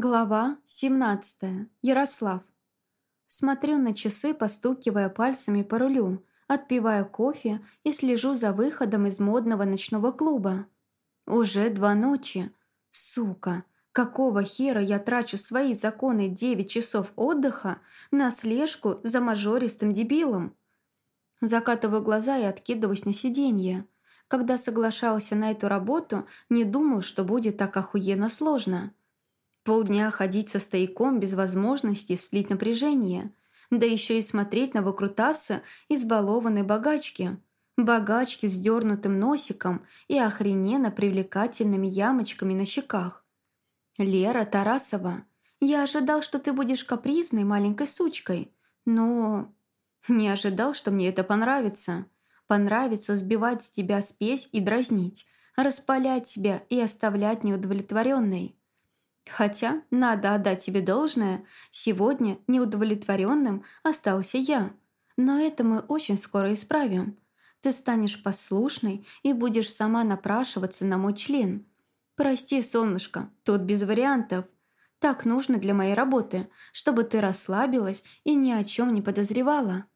Глава 17. Ярослав. Смотрю на часы, постукивая пальцами по рулю, отпивая кофе и слежу за выходом из модного ночного клуба. Уже два ночи. Сука, какого хера я трачу свои законы 9 часов отдыха на слежку за мажористым дебилом? Закатываю глаза и откидываюсь на сиденье. Когда соглашался на эту работу, не думал, что будет так охуенно сложно. Полдня ходить со стояком без возможности слить напряжение. Да еще и смотреть на выкрутасы избалованной богачки. Богачки с дернутым носиком и охрененно привлекательными ямочками на щеках. «Лера Тарасова, я ожидал, что ты будешь капризной маленькой сучкой, но...» «Не ожидал, что мне это понравится. Понравится сбивать с тебя спесь и дразнить, распалять тебя и оставлять неудовлетворенной. Хотя, надо отдать тебе должное, сегодня неудовлетворенным остался я. Но это мы очень скоро исправим. Ты станешь послушной и будешь сама напрашиваться на мой член. Прости, солнышко, тут без вариантов. Так нужно для моей работы, чтобы ты расслабилась и ни о чем не подозревала.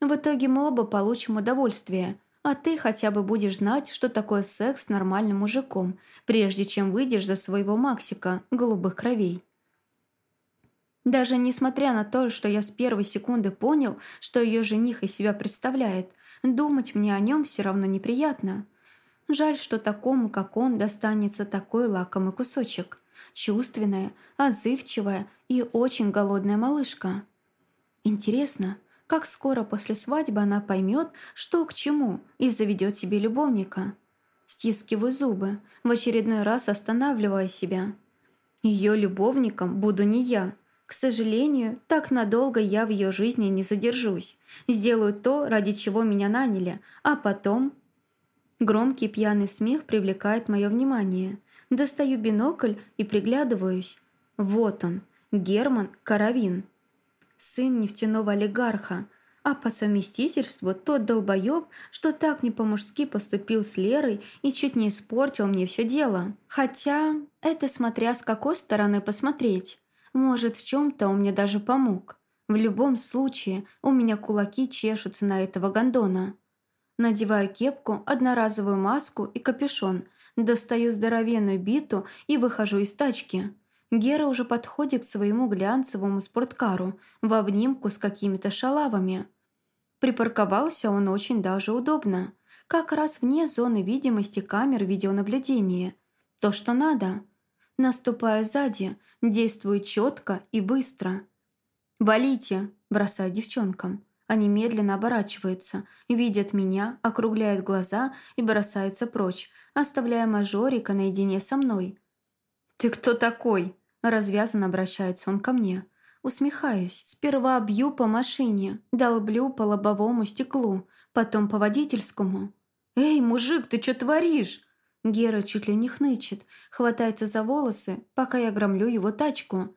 В итоге мы оба получим удовольствие, а ты хотя бы будешь знать, что такое секс с нормальным мужиком, прежде чем выйдешь за своего Максика голубых кровей. Даже несмотря на то, что я с первой секунды понял, что ее жених из себя представляет, думать мне о нем все равно неприятно. Жаль, что такому, как он, достанется такой лакомый кусочек. Чувственная, отзывчивая и очень голодная малышка. Интересно, как скоро после свадьбы она поймет, что к чему, и заведет себе любовника. Стискиваю зубы, в очередной раз останавливая себя. Ее любовником буду не я. К сожалению, так надолго я в ее жизни не задержусь. Сделаю то, ради чего меня наняли, а потом... Громкий пьяный смех привлекает мое внимание. Достаю бинокль и приглядываюсь. Вот он, Герман Каравин сын нефтяного олигарха, а по совместительству тот долбоёб, что так не по-мужски поступил с Лерой и чуть не испортил мне все дело. Хотя, это смотря с какой стороны посмотреть. Может, в чем то он мне даже помог. В любом случае, у меня кулаки чешутся на этого гондона. Надеваю кепку, одноразовую маску и капюшон, достаю здоровенную биту и выхожу из тачки. Гера уже подходит к своему глянцевому спорткару в обнимку с какими-то шалавами. Припарковался он очень даже удобно, как раз вне зоны видимости камер видеонаблюдения. То, что надо. Наступаю сзади, действую четко и быстро. «Валите!» – бросаю девчонкам. Они медленно оборачиваются, видят меня, округляют глаза и бросаются прочь, оставляя мажорика наедине со мной. «Ты кто такой?» Развязанно обращается он ко мне. Усмехаюсь. Сперва бью по машине, долблю по лобовому стеклу, потом по водительскому. «Эй, мужик, ты что творишь?» Гера чуть ли не хнычет, хватается за волосы, пока я громлю его тачку.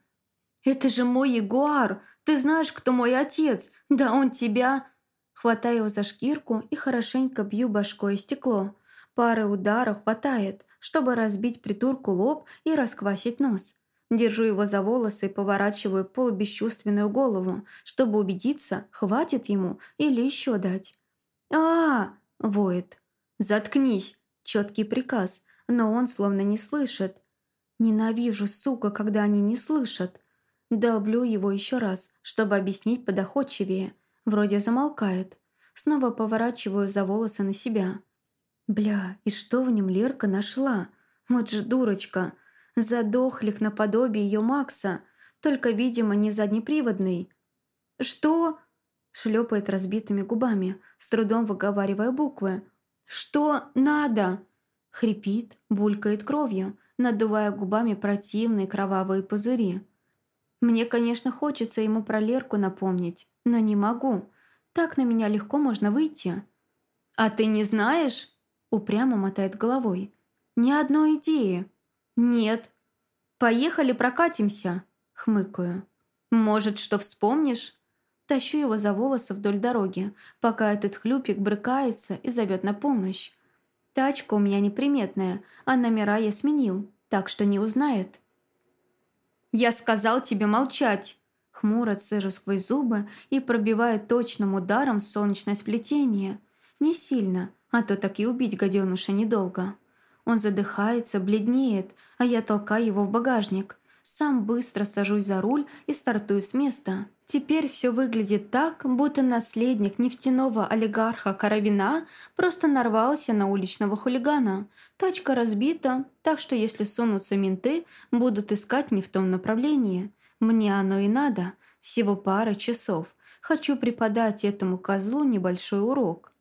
«Это же мой Ягуар! Ты знаешь, кто мой отец? Да он тебя...» Хватаю его за шкирку и хорошенько бью башкой стекло. Пары ударов хватает, чтобы разбить притурку лоб и расквасить нос. Держу его за волосы и поворачиваю полубесчувственную голову, чтобы убедиться, хватит ему или еще дать. а, -а, -а воет. «Заткнись!» – четкий приказ, но он словно не слышит. Ненавижу, сука, когда они не слышат. Долблю его еще раз, чтобы объяснить подоходчивее. Вроде замолкает. Снова поворачиваю за волосы на себя. Бля, и что в нем Лерка нашла? Вот же дурочка. Задохлик наподобие ее Макса, только, видимо, не заднеприводный. «Что?» – шлепает разбитыми губами, с трудом выговаривая буквы. «Что надо?» – хрипит, булькает кровью, надувая губами противные кровавые пузыри. Мне, конечно, хочется ему про Лерку напомнить, но не могу. Так на меня легко можно выйти. «А ты не знаешь?» – упрямо мотает головой. «Ни одной идеи». «Нет». «Поехали прокатимся», — хмыкаю. «Может, что вспомнишь?» Тащу его за волосы вдоль дороги, пока этот хлюпик брыкается и зовет на помощь. Тачка у меня неприметная, а номера я сменил, так что не узнает. «Я сказал тебе молчать!» Хмуро цежу сквозь зубы и пробиваю точным ударом солнечное сплетение. Не сильно, а то так и убить гаденыша недолго. Он задыхается, бледнеет, а я толкаю его в багажник. Сам быстро сажусь за руль и стартую с места. Теперь все выглядит так, будто наследник нефтяного олигарха Каравина просто нарвался на уличного хулигана. Тачка разбита, так что если сунутся менты, будут искать не в том направлении. Мне оно и надо. Всего пара часов. Хочу преподать этому козлу небольшой урок.